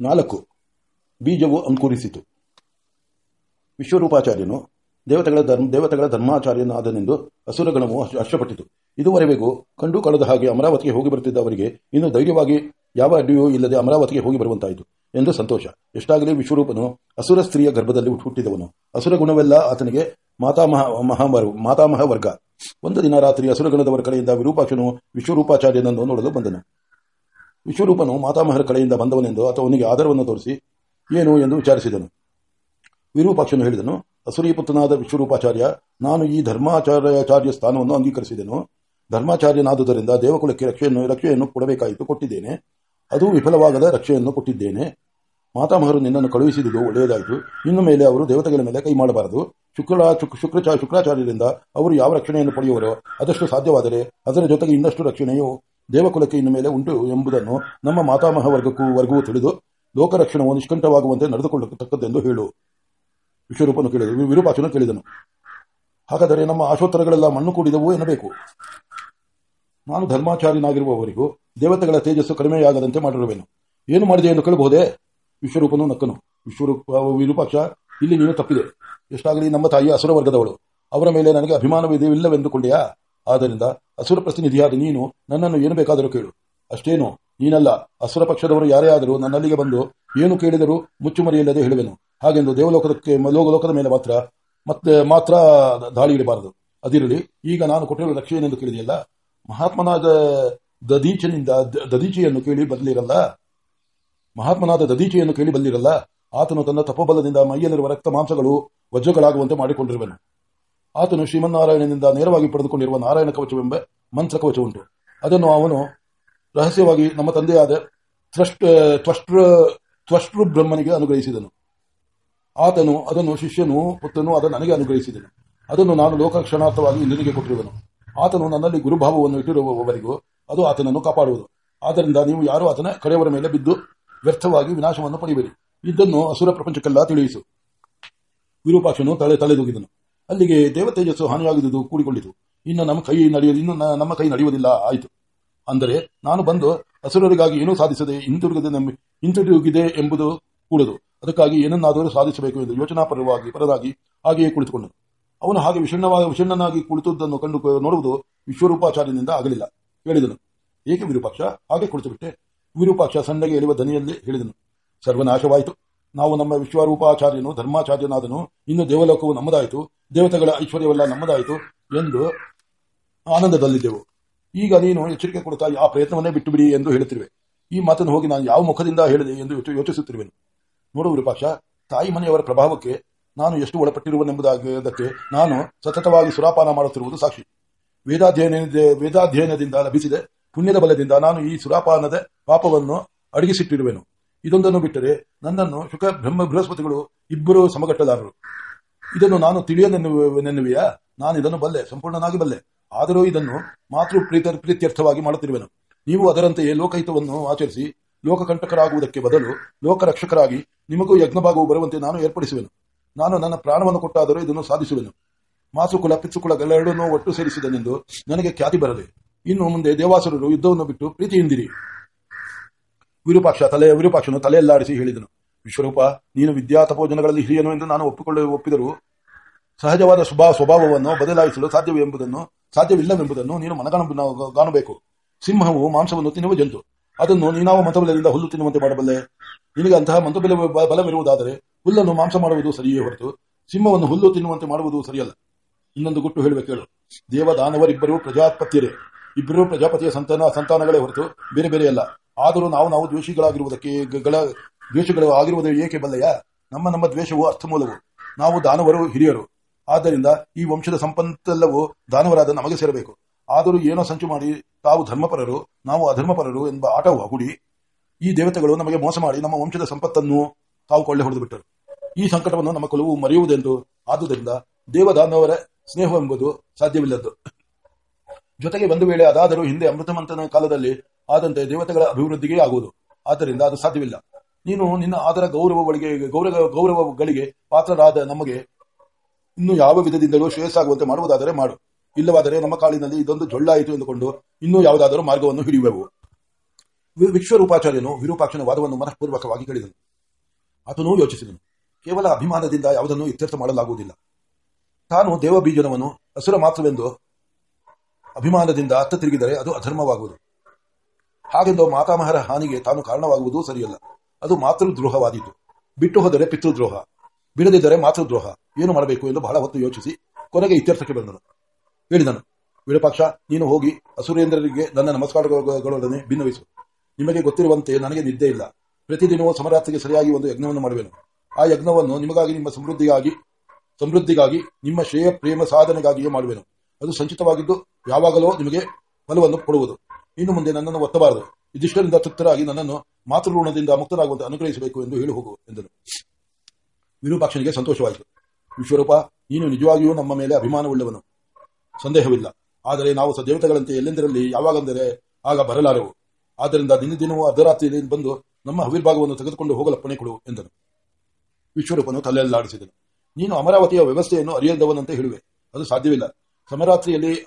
ನಾಲ್ಕು. ಬೀಜವು ಅಂಕುರಿಸಿತು. ವಿಶ್ವರೂಪಾಚಾರ್ಯನು ದೇವತೆಗಳ ಧರ್ಮ, ದೇವತೆಗಳ ಧರ್ಮಾಚಾರ್ಯನಾದನೆಂದು ಅಸುರಗಣವು ಹರ್ಷಪಟ್ಟಿತು ಇದುವರೆಗೂ ಕಂಡು ಕಳೆದ ಹಾಗೆ ಅಮರಾವತಿಗೆ ಹೋಗಿ ಬರುತ್ತಿದ್ದ ಅವರಿಗೆ ಇನ್ನು ಧೈರ್ಯವಾಗಿ ಯಾವ ಅಡ್ಡಿಯೂ ಇಲ್ಲದೆ ಅಮರಾವತಿಗೆ ಹೋಗಿ ಬರುವಂತಾಯಿತು ಎಂದು ಸಂತೋಷ. ಎಷ್ಟಾಗಲಿ ವಿಶ್ವರೂಪನು ಅಸುರ ಸ್ತ್ರೀಯ ಗರ್ಭದಲ್ಲಿ ಹುಟ್ಟಿದವನು. ಅಸುರ ಗುಣವೆಲ್ಲ ಆತನಿಗೆ ಮಾತಾಮಹ ಮಹಾಮರು ಮಾತಾಮಹ ವರ್ಗ. ಒಂದು ದಿನ ರಾತ್ರಿ ಅಸುರಗಣದವರ ಕಡೆಯಿಂದ ವಿರೂಪಾಕ್ಷನು ವಿಶ್ವರೂಪಾಚಾರ್ಯನನ್ನು ನೋಡಲು ಬಂದನು. ವಿಶ್ವರೂಪನು ಮಾತಾಮಹರ ಕಡೆಯಿಂದ ಬಂದವನೆಂದು ಆತವನಿಗೆ ಆಧಾರವನ್ನು ತೋರಿಸಿ, ಏನು ಎಂದು ವಿಚಾರಿಸಿದನು. ವಿರೂಪಾಕ್ಷನು ಹೇಳಿದನು, ಅಸುರೀಪುತ್ರನಾದ ವಿಶ್ವರೂಪಾಚಾರ್ಯ, ನಾನು ಈ ಧರ್ಮಾಚಾರ್ಯಾಚಾರ್ಯ ಸ್ಥಾನವನ್ನು ಅಂಗೀಕರಿಸಿದೆನು. ಧರ್ಮಾಚಾರ್ಯನಾದುದರಿಂದ ದೇವಕುಲಕ್ಕೆ ರಕ್ಷೆಯನ್ನು ರಕ್ಷೆಯನ್ನು ಕೊಡಬೇಕಾಯಿತು, ಕೊಟ್ಟಿದ್ದೇನೆ. ಅದು ವಿಫಲವಾಗದ ರಕ್ಷೆಯನ್ನು ಕೊಟ್ಟಿದ್ದೇನೆ. ಮಾತಾಮಹರು ನಿನ್ನನ್ನು ಕಳುಹಿಸಿದುದು ಒಳ್ಳೆಯದಾಯಿತು. ಇನ್ನು ಮೇಲೆ ಅವರು ದೇವತೆಗಳ ಮೇಲೆ ಕೈ ಮಾಡಬಾರದು. ಶುಕ್ರ ಶುಕ್ರಚಾ, ಶುಕ್ರಾಚಾರ್ಯರಿಂದ ಅವರು ಯಾವ ರಕ್ಷಣೆಯನ್ನು ಪಡೆಯುವರೋ ಅದಷ್ಟು ಸಾಧ್ಯವಾದರೆ ಅದರ ಜೊತೆಗೆ ಇನ್ನಷ್ಟು ರಕ್ಷಣೆಯು ದೇವಕುಲಕ್ಕೆ ಇನ್ನು ಮೇಲೆ ಉಂಟು ಎಂಬುದನ್ನು ನಮ್ಮ ಮಾತಾಮಹ ವರ್ಗಕ್ಕೂ ವರ್ಗವೂ ತಿಳಿದು ಲೋಕರಕ್ಷಣವು ನಿಷ್ಕಂಠವಾಗುವಂತೆ ನಡೆದುಕೊಳ್ಳತಕ್ಕದ್ದೆಂದು ಹೇಳು. ವಿಶ್ವರೂಪನು ಕೇಳಿದ ವಿರೂಪಾಕ್ಷನು ಕೇಳಿದನು. ಹಾಗಾದರೆ ನಮ್ಮ ಆಶೋತ್ತರಗಳೆಲ್ಲ ಮಣ್ಣು ಕೂಡಿದವು ಎನ್ನಬೇಕು. ನಾನು ಧರ್ಮಾಚಾರ್ಯನಾಗಿರುವವರಿಗೂ ದೇವತೆಗಳ ತೇಜಸ್ಸು ಕಡಿಮೆಯಾಗದಂತೆ ಮಾಡಿರುವೆನು. ಏನು ಮಾಡಿದೆ ಎಂದು ಕೇಳಬಹುದೇ? ವಿಶ್ವರೂಪನು ನಕ್ಕನು. ವಿಶ್ವರೂಪ ವಿರೂಪಾಕ್ಷ, ಇಲ್ಲಿ ನೀನು ತಪ್ಪಿದೆ. ಎಷ್ಟಾಗಲಿ ನಮ್ಮ ತಾಯಿ ಅಸುರ ವರ್ಗದವಳು ಅವರ ಮೇಲೆ ನನಗೆ ಅಭಿಮಾನವಿದೆವಿಲ್ಲವೆಂದುಕೊಂಡೆಯಾ ಆದ್ದರಿಂದ ಅಸುರ ಪ್ರತಿನಿಧಿಯಾದ ನೀನು ನನ್ನನ್ನು ಏನು ಬೇಕಾದರೂ ಕೇಳು. ಅಷ್ಟೇನು, ನೀನಲ್ಲ ಅಸುರ ಪಕ್ಷದವರು ಯಾರೇ ಆದರೂ ನನ್ನಲ್ಲಿಗೆ ಬಂದು ಏನು ಕೇಳಿದರೂ ಮುಚ್ಚುಮರಿಯಿಲ್ಲದೆ ಹೇಳುವೆನು. ಹಾಗೆಂದು ದೇವಲೋಕದಕ್ಕೆ ಲೋಕಲೋಕದ ಮೇಲೆ ಮಾತ್ರ, ಮತ್ತೆ ಮಾತ್ರ ದಾಳಿ ಇಡಬಾರದು. ಅದಿರಲಿ, ಈಗ ನಾನು ಕೊಟ್ಟಿರುವ ರಕ್ಷೆಯೇನೆಂದು ಕೇಳಿದೆಯಲ್ಲ? ಮಹಾತ್ಮನಾದ ದದೀಚನಿಂದ ದದೀಚಿಯನ್ನು ಕೇಳಿ ಬದಲಿರಲ್ಲ ಮಹಾತ್ಮನಾದ ದದೀಚಿಯನ್ನು ಕೇಳಿ ಬಂದಿರಲ್ಲ? ಆತನು ತನ್ನ ತಪೋಬಲದಿಂದ ಮೈಯಲ್ಲಿರುವ ರಕ್ತ ಮಾಂಸಗಳು ವಜ್ರಗಳಾಗುವಂತೆ ಮಾಡಿಕೊಂಡಿರುವನು. ಆತನು ಶ್ರೀಮನ್ನಾರಾಯಣನಿಂದ ನೇರವಾಗಿ ಪಡೆದುಕೊಂಡಿರುವ ನಾರಾಯಣ ಕವಚವೆಂಬ ಮಂತ್ರ ಕವಚ ಉಂಟು ಅದನ್ನು ಅವನು ರಹಸ್ಯವಾಗಿ ನಮ್ಮ ತಂದೆಯಾದ ತ್ವಷ್ಟೃ ಬ್ರಹ್ಮನಿಗೆ ಅನುಗ್ರಹಿಸಿದನು. ಆತನು ಅದನ್ನು ಶಿಷ್ಯನು ಪುತ್ರನು ಅದನ್ನು ನನಗೆ ಅನುಗ್ರಹಿಸಿದನು. ಅದನ್ನು ನಾನು ಲೋಕಕ್ಷಣಾರ್ಥವಾಗಿ ಇಂದ್ರನಿಗೆ ಕೊಟ್ಟಿರುವನು. ಆತನು ನನ್ನಲ್ಲಿ ಗುರುಭಾವವನ್ನು ಇಟ್ಟಿರುವವರೆಗೂ ಅದು ಆತನನ್ನು ಕಾಪಾಡುವುದು. ಆದ್ದರಿಂದ ನೀವು ಯಾರು ಆತನ ಕಡೆಯವರ ಮೇಲೆ ಬಿದ್ದು ವ್ಯರ್ಥವಾಗಿ ವಿನಾಶವನ್ನು ಪಡೆಯಬೇಡಿ ಇದನ್ನು ಅಸುರ ಪ್ರಪಂಚಕ್ಕೆಲ್ಲ ತಿಳಿಯಿಸು. ವಿರೂಪಾಕ್ಷನು ತಲೆ, ತಲೆದೂಗಿದನು. ಅಲ್ಲಿಗೆ ದೇವತೇಜಸ್ಸು ಹಾನಿಯಾಗಿದುದು ಕೂಡಿಕೊಂಡಿತು. ಇನ್ನು ನಮ್ಮ ಕೈ ನಡೆಯ, ಇನ್ನು ನಮ್ಮ ಕೈ ನಡೆಯುವುದಿಲ್ಲ. ಆಯಿತು. ಅಂದರೆ ನಾನು ಬಂದು ಅಸುರರಿಗಾಗಿ ಏನೂ ಸಾಧಿಸದೆ ಹಿಂತಿರುಗದೆ ನಮ್ಮ, ಹಿಂತಿರುಗಿದೆ ಎಂಬುದು ಕೂಡದು. ಅದಕ್ಕಾಗಿ ಏನನ್ನಾದರೂ ಸಾಧಿಸಬೇಕು ಎಂದು ಯೋಚನಾಪರವಾಗಿ, ಪರದಾಗಿ ಹಾಗೆಯೇ ಕುಳಿತುಕೊಂಡನು. ಅವನು ಹಾಗೆ ವಿಷಣ್ಣವಾಗಿ ವಿಷಣ್ಣನಾಗಿ ಕುಳಿತುದನ್ನು ಕಂಡು ನೋಡುವುದು ವಿಶ್ವರೂಪಾಚಾರ್ಯನಿಂದ ಆಗಲಿಲ್ಲ. ಹೇಳಿದನು. ಏಕೆ ವಿರೂಪಾಕ್ಷ? ಹಾಗೆ ಕುಳಿತುಬಿಟ್ಟೆ. ವಿರೂಪಾಕ್ಷ ಸಣ್ಣಗೆ ಎಳೆಯುವ ದನಿಯಲ್ಲಿ ಹೇಳಿದನು. ಸರ್ವನಾಶವಾಯಿತು. ನಾವು ನಮ್ಮ ವಿಶ್ವರೂಪಾಚಾರ್ಯನು, ಧರ್ಮಾಚಾರ್ಯನಾದನು, ಇನ್ನು ದೇವಲೋಕವು ನಮ್ಮದಾಯಿತು, ದೇವತೆಗಳ ಐಶ್ವರ್ಯವೆಲ್ಲ ನಮ್ಮದಾಯಿತು ಎಂದು ಆನಂದದಲ್ಲಿದ್ದೆವು. ಈಗ ನೀನು ಎಚ್ಚರಿಕೆ ಕೊಡುತ್ತಾ ಆ ಪ್ರಯತ್ನವನ್ನೇ ಬಿಟ್ಟು ಬಿಡಿ ಎಂದು ಹೇಳುತ್ತಿರುವೆ. ಈ ಮಾತನ್ನು ಹೋಗಿ ನಾನು ಯಾವ ಮುಖದಿಂದ ಹೇಳಿದೆ ಎಂದು ಯೋಚಿಸುತ್ತಿರುವೆನು. ನೋಡು ವಿರೂಪಾಕ್ಷ ತಾಯಿ ಮನೆಯವರ ಪ್ರಭಾವಕ್ಕೆ ನಾನು ಎಷ್ಟು ಒಳಪಟ್ಟಿರುವನೆಂಬುದಾಗದಕ್ಕೆ ನಾನು ಸತತವಾಗಿ ಸುರಾಪಾನ ಮಾಡುತ್ತಿರುವುದು ಸಾಕ್ಷಿ. ವೇದಾಧ್ಯಯನ ವೇದಾಧ್ಯಯನದಿಂದ ಲಭಿಸಿದೆ ಪುಣ್ಯದ ಬಲದಿಂದ ನಾನು ಈ ಸುರಾಪಾನದ ಪಾಪವನ್ನು ಅಡಗಿಸಿಟ್ಟಿರುವೆನು. ಇದೊಂದನ್ನು ಬಿಟ್ಟರೆ ನನ್ನನ್ನು ಶುಕ ಬ್ರಹ್ಮ ಬೃಹಸ್ಪತಿಗಳು ಇಬ್ಬರು ಸಮಗಟ್ಟದಾರರು ಇದನ್ನು ನಾನು ತಿಳಿಯನೆನ್ನುವೆಯಾ ನಾನು ಇದನ್ನು ಬಲ್ಲೆ, ಸಂಪೂರ್ಣನಾಗಿ ಬಲ್ಲೆ. ಆದರೂ ಇದನ್ನು ಮಾತೃ ಪ್ರೀತ ಪ್ರೀತ್ಯರ್ಥವಾಗಿ ಮಾಡುತ್ತಿರುವೆನು. ನೀವು ಅದರಂತೆಯೇ ಲೋಕಹಿತವನ್ನು ಆಚರಿಸಿ, ಲೋಕಕಂಟಕರಾಗುವುದಕ್ಕೆ ಬದಲು ಲೋಕರಕ್ಷಕರಾಗಿ ನಿಮಗೂ ಯಜ್ಞಭಾಗವು ಬರುವಂತೆ ನಾನು ಏರ್ಪಡಿಸುವೆನು. ನಾನು ನನ್ನ ಪ್ರಾಣವನ್ನು ಕೊಟ್ಟಾದರೂ ಇದನ್ನು ಸಾಧಿಸುವೆನು. ಮಾಸುಕುಲ ಪಿತ್ಸುಕುಲಗಳೆರಡನ್ನೂ ಒಟ್ಟು ಸೇರಿಸಿದನೆಂದು ನನಗೆ ಖ್ಯಾತಿ ಬರಲಿ. ಇನ್ನು ಮುಂದೆ ದೇವಾಸುರರು ಯುದ್ಧವನ್ನು ಬಿಟ್ಟು ಪ್ರೀತಿಯಿಂದಿರಿ. ವಿರೂಪಾಕ್ಷ ತಲೆ, ವಿರೂಪಾಕ್ಷನು ತಲೆಯಲ್ಲಾಡಿಸಿ ಹೇಳಿದನು. ವಿಶ್ವರೂಪ, ನೀನು ವಿದ್ಯಾ ತಪೋಜನಗಳಲ್ಲಿ ಹಿರಿಯನು ಎಂದು ನಾನು ಒಪ್ಪಿಕೊಳ್ಳ, ಒಪ್ಪಿದರೂ. ಸಹಜವಾದ ಶುಭ ಸ್ವಭಾವವನ್ನು ಬದಲಾಯಿಸಲು ಸಾಧ್ಯವೆಂಬುದನ್ನು ಸಾಧ್ಯವಿಲ್ಲವೆಂಬುದನ್ನು ನೀನು ಮನಗಾಣ ಕಾಣಬೇಕು. ಸಿಂಹವು ಮಾಂಸವನ್ನು ತಿನ್ನುವ ಜಂತು. ಅದನ್ನು ನೀನಾವ ಮಂತ್ರಬಲದಿಂದ ಹುಲ್ಲು ತಿನ್ನುವಂತೆ ಮಾಡಬಲ್ಲೆ. ನಿನಗೆ ಅಂತಹ ಮಂತ್ರಬಲ ಬಲವಿರುವುದಾದರೆ ಹುಲ್ಲನ್ನು ಮಾಂಸ ಮಾಡುವುದು ಸರಿಯೇ ಹೊರತು ಸಿಂಹವನ್ನು ಹುಲ್ಲು ತಿನ್ನುವಂತೆ ಮಾಡುವುದು ಸರಿಯಲ್ಲ. ಇನ್ನೊಂದು ಗುಟ್ಟು ಹೇಳುವ ಕೇಳು. ದೇವದಾನವರಿಬ್ಬರೂ ಪ್ರಜಾಪತಿಯರೇ. ಇಬ್ಬರೂ ಪ್ರಜಾಪತಿಯ ಸಂತಾನ, ಸಂತಾನಗಳೇ ಹೊರತು ಬೇರೆ ಬೇರೆಯಲ್ಲ. ಆದರೂ ನಾವು ನಾವು ದ್ವೇಷಿಗಳಾಗಿರುವುದಕ್ಕೆ ಗಳ, ದ್ವೇಷಗಳು ಆಗಿರುವುದು ಏಕೆ ಬಲ್ಲಯ್ಯ ನಮ್ಮ ನಮ್ಮ ದ್ವೇಷವು ಅರ್ಥಮೂಲವು. ನಾವು ದಾನವರು, ಹಿರಿಯರು. ಆದ್ದರಿಂದ ಈ ವಂಶದ ಸಂಪತ್ತೆಲ್ಲವೂ ದಾನವರಾದ ನಮಗೆ ಸೇರಬೇಕು. ಆದರೂ ಏನೋ ಸಂಚು ಮಾಡಿ, ತಾವು ಧರ್ಮಪರರು, ನಾವು ಅಧರ್ಮಪರರು ಎಂಬ ಆಟವು ಹುಡಿ ಈ ದೇವತೆಗಳು ನಮಗೆ ಮೋಸ ಮಾಡಿ ನಮ್ಮ ವಂಶದ ಸಂಪತ್ತನ್ನು ತಾವು ಕೊಳ್ಳೆ ಹೊಡೆದು ಬಿಟ್ಟರು. ಈ ಸಂಕಟವನ್ನು ನಮ್ಮ ಕುಲವು ಮರೆಯುವುದೆಂದು ಆದುದರಿಂದ ದೇವದಾನವರ ಸ್ನೇಹವೆಂಬುದು ಸಾಧ್ಯವಿಲ್ಲದ್ದು. ಜೊತೆಗೆ ಒಂದು ವೇಳೆ ಅದಾದರೂ ಹಿಂದೆ ಅಮೃತಮಂತನ ಕಾಲದಲ್ಲಿ ಆದಂತೆ ದೇವತೆಗಳ ಅಭಿವೃದ್ಧಿಗೆ ಆಗುವುದು. ಆದ್ದರಿಂದ ಅದು ಸಾಧ್ಯವಿಲ್ಲ. ನೀನು ನಿನ್ನ ಆದರ ಗೌರವಗಳಿಗೆ, ಗೌರವ, ಗೌರವಗಳಿಗೆ ಪಾತ್ರರಾದ ನಮಗೆ ಇನ್ನು ಯಾವ ವಿಧದಿಂದಲೂ ಶ್ರೇಯಸ್ಸಾಗುವಂತೆ ಮಾಡುವುದಾದರೆ ಮಾಡು. ಇಲ್ಲವಾದರೆ ನಮ್ಮ ಕಾಲಿನಲ್ಲಿ ಇದೊಂದು ಜೊಳ್ಳಾಯಿತು ಎಂದುಕೊಂಡು ಇನ್ನೂ ಯಾವುದಾದರೂ ಮಾರ್ಗವನ್ನು ಹಿಡಿಯುವೆವು. ವಿಶ್ವರೂಪಾಚಾರ್ಯನು ವಿರೂಪಾಕ್ಷನ ವಾದವನ್ನು ಮನಃಪೂರ್ವಕವಾಗಿ ಕೇಳಿದನು. ಆತನೂ ಯೋಚಿಸಿದನು. ಕೇವಲ ಅಭಿಮಾನದಿಂದ ಯಾವುದನ್ನು ಇತ್ಯರ್ಥ ಮಾಡಲಾಗುವುದಿಲ್ಲ. ತಾನು ದೇವಬೀಜನವನ್ನು ಹಸುರ ಮಾತ್ರವೆಂದು ಅಭಿಮಾನದಿಂದ ಅತ್ತ ತಿರುಗಿದರೆ ಅದು ಅಧರ್ಮವಾಗುವುದು. ಹಾಗೆಂದು ಮಾತಾಮಹರ ಹಾನಿಗೆ ತಾನು ಕಾರಣವಾಗುವುದು ಸರಿಯಲ್ಲ. ಅದು ಮಾತೃದ್ರೋಹವಾದೀತು. ಬಿಟ್ಟು ಹೋದರೆ ಪಿತೃದ್ರೋಹ. ಬಿಡದಿದ್ದರೆ ಮಾತೃದ್ರೋಹ. ಏನು ಮಾಡಬೇಕು ಎಂದು ಬಹಳ ಹೊತ್ತು ಯೋಚಿಸಿ ಕೊನೆಗೆ ಇತ್ಯರ್ಥಕ್ಕೆ ಬಂದನು. ಹೇಳಿದನು, ವಿರೂಪಾಕ್ಷ, ನೀನು ಹೋಗಿ ಅಸುರೇಂದ್ರರಿಗೆ ನನ್ನ ನಮಸ್ಕಾರಗಳೊಡನೆ ಭಿನ್ನವಿಸು. ನಿಮಗೆ ಗೊತ್ತಿರುವಂತೆ ನನಗೆ ನಿದ್ದೆ ಇಲ್ಲ. ಪ್ರತಿದಿನವೂ ಸಮರಾತ್ರಿಗೆ ಸರಿಯಾಗಿ ಒಂದು ಯಜ್ಞವನ್ನು ಮಾಡುವೆನು. ಆ ಯಜ್ಞವನ್ನು ನಿಮಗಾಗಿ ನಿಮ್ಮ ಸಮೃದ್ಧಿಗಾಗಿ ಸಮೃದ್ಧಿಗಾಗಿ, ನಿಮ್ಮ ಶ್ರೇಯ ಪ್ರೇಮ ಸಾಧನೆಗಾಗಿಯೇ ಮಾಡುವೆನು. ಅದು ಸಂಚಿತವಾಗಿದ್ದು ಯಾವಾಗಲೂ ನಿಮಗೆ ಫಲವನ್ನು ಕೊಡುವುದು. ಇನ್ನು ಮುಂದೆ ನನ್ನನ್ನು ಒತ್ತಬಾರದು. ಇದಿಷ್ಟರಿಂದ ತೃಪ್ತರಾಗಿ ನನ್ನನ್ನು ಮಾತೃಋಣದಿಂದ ಮುಕ್ತರಾಗುವಂತೆ ಅನುಗ್ರಹಿಸಬೇಕು ಎಂದು ಹೇಳಿ ಹೋಗು ಎಂದರು ವಿರೂಪಾಕ್ಷನಿಗೆ ಸಂತೋಷವಾಯಿತು. ವಿಶ್ವರೂಪ ನೀನು ನಿಜವಾಗಿಯೂ ನಮ್ಮ ಮೇಲೆ ಅಭಿಮಾನವುಳ್ಳವನು. ಸಂದೇಹವಿಲ್ಲ. ಆದರೆ ನಾವು ಸದೇವತೆಗಳಂತೆ ಎಲ್ಲೆಂದರಲ್ಲಿ ಯಾವಾಗಂದರೆ ಆಗ ಬರಲಾರೆವು. ಆದ್ದರಿಂದ ದಿನ ದಿನವೂ ಅರ್ಧರಾತ್ರಿಯಲ್ಲಿ ಬಂದು ನಮ್ಮ ಅವಿರ್ಭಾಗವನ್ನು ತೆಗೆದುಕೊಂಡು ಹೋಗಲಪ್ಪಣೆ ಕೊಡು, ಎಂದನು. ವಿಶ್ವರೂಪನು ತಲೆಯಲ್ಲಾಡಿಸಿದನು. ನೀನು ಅಮರಾವತಿಯ ವ್ಯವಸ್ಥೆಯನ್ನು ಅರಿಯದವನಂತೆ ಹೇಳುವೆ. ಅದು ಸಾಧ್ಯವಿಲ್ಲ. ಸಮರಾತ್ರಿಯಲ್ಲಿ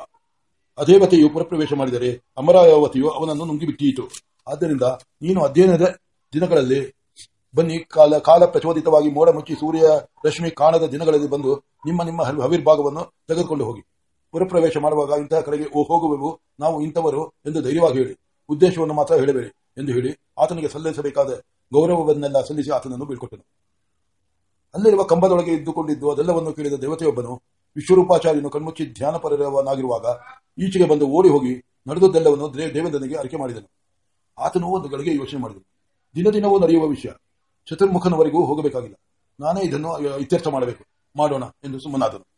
ಅದೇವತೆಯು ಪುರಪ್ರವೇಶ ಮಾಡಿದರೆ ಅಮರಾವತಿಯು ಅವನನ್ನು ನುಂಗಿಬಿಟ್ಟಿಯಿತು ಆದ್ದರಿಂದ ನೀನು ಅಧ್ಯಯನದ ದಿನಗಳಲ್ಲಿ ಬನ್ನಿ, ಕಾಲ ಕಾಲ ಪ್ರಚೋದಿತವಾಗಿ ಮೋಡ ಮುಚ್ಚಿ ಸೂರ್ಯ ರಶ್ಮಿ ಕಾಣದ ದಿನಗಳಲ್ಲಿ ಬಂದು ನಿಮ್ಮ ನಿಮ್ಮ ಹವಿ- ಹವಿರ್ಭಾಗವನ್ನು ತೆಗೆದುಕೊಂಡು ಹೋಗಿ. ಪುರಪ್ರವೇಶ ಮಾಡುವಾಗ ಇಂತಹ ಕಡೆಗೆ ಹೋಗುವೆವು, ನಾವು ಇಂಥವರು ಎಂದು ಧೈರ್ಯವಾಗಿ ಹೇಳಿ. ಉದ್ದೇಶವನ್ನು ಮಾತ್ರ ಹೇಳಬೇಡಿ ಎಂದು ಹೇಳಿ ಆತನಿಗೆ ಸಲ್ಲಿಸಬೇಕಾದ ಗೌರವವನ್ನೆಲ್ಲ ಸಲ್ಲಿಸಿ ಆತನನ್ನು ಬೀಳ್ಕೊಟ್ಟನು. ಅಲ್ಲಿರುವ ಕಂಬದೊಳಗೆ ಇದ್ದುಕೊಂಡಿದ್ದು ಅದೆಲ್ಲವನ್ನು ಕೇಳಿದ ದೇವತೆಯೊಬ್ಬನು ವಿಶ್ವರೂಪಾಚಾರ್ಯನು ಕಣ್ಮುಚ್ಚಿ ಧ್ಯಾನಪರವನಾಗಿರುವಾಗ ಈಚೆಗೆ ಬಂದು ಓಡಿ ಹೋಗಿ ನಡೆದದ್ದೆಲ್ಲವನ್ನು ದೇವೇಂದ್ರನಿಗೆ ಅರಿಕೆ ಮಾಡಿದನು. ಆತನು ಒಂದು ಗಳಿಗೆ ಯೋಚನೆ ಮಾಡಿದನು. ದಿನ ದಿನವೂ ನಡೆಯುವ ವಿಷಯ. ಚತುರ್ಮುಖನವರೆಗೂ ಹೋಗಬೇಕಾಗಿಲ್ಲ. ನಾನೇ ಇದನ್ನು ಇತ್ಯರ್ಥ ಮಾಡಬೇಕು. ಮಾಡೋಣ ಎಂದು ಸುಮ್ಮನಾದನು.